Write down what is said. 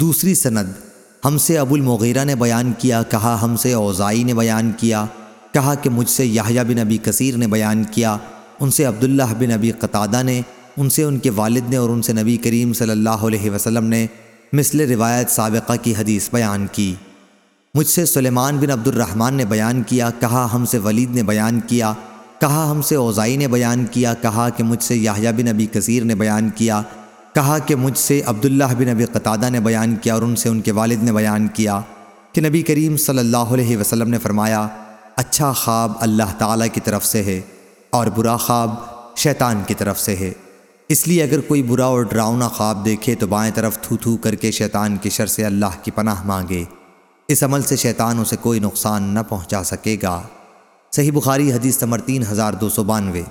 دوسری سند۔ ہم سے ابو المغیرہ نے بیان کیا، کہا ہم سے اوزائی نے بیان کیا، کہا کہ مجھ سے یحییٰ بن ابی کثیر نے بیان کیا، ان سے عبداللہ بن ابی قطادہ نے، ان سے ان کے والد نے اور ان سے نبی کریم صلی اللہ علیہ وسلم نے مثل روایت سابقہ کی حدیث بیان کی۔ مجھ سے سلیمان بن عبد الرحمن نے بیان کیا، کہا ہم سے ولید نے بیان کیا، کہا ہم سے اوزائی نے بیان کیا، کہا کہ مجھ سے یحییٰ بن ابی کثیر نے بیان کیا کہا کہ مجھ سے عبداللہ بن ابی قطادہ نے بیان کیا اور ان سے ان کے والد نے بیان کیا کہ نبی کریم صلی اللہ علیہ وسلم نے فرمایا اچھا خواب اللہ تعالیٰ کی طرف سے ہے اور برا خواب شیطان کی طرف سے ہے۔ اس لیے اگر کوئی برا اور ڈراؤنا خواب دیکھے تو بائیں طرف تھو تھو کر کے شیطان کی شر سے اللہ کی پناہ مانگے۔ اس عمل سے شیطان اسے کوئی نقصان نہ پہنچا سکے گا۔ صحیح بخاری حدیث نمبر تین ہزار دو سو بانوے۔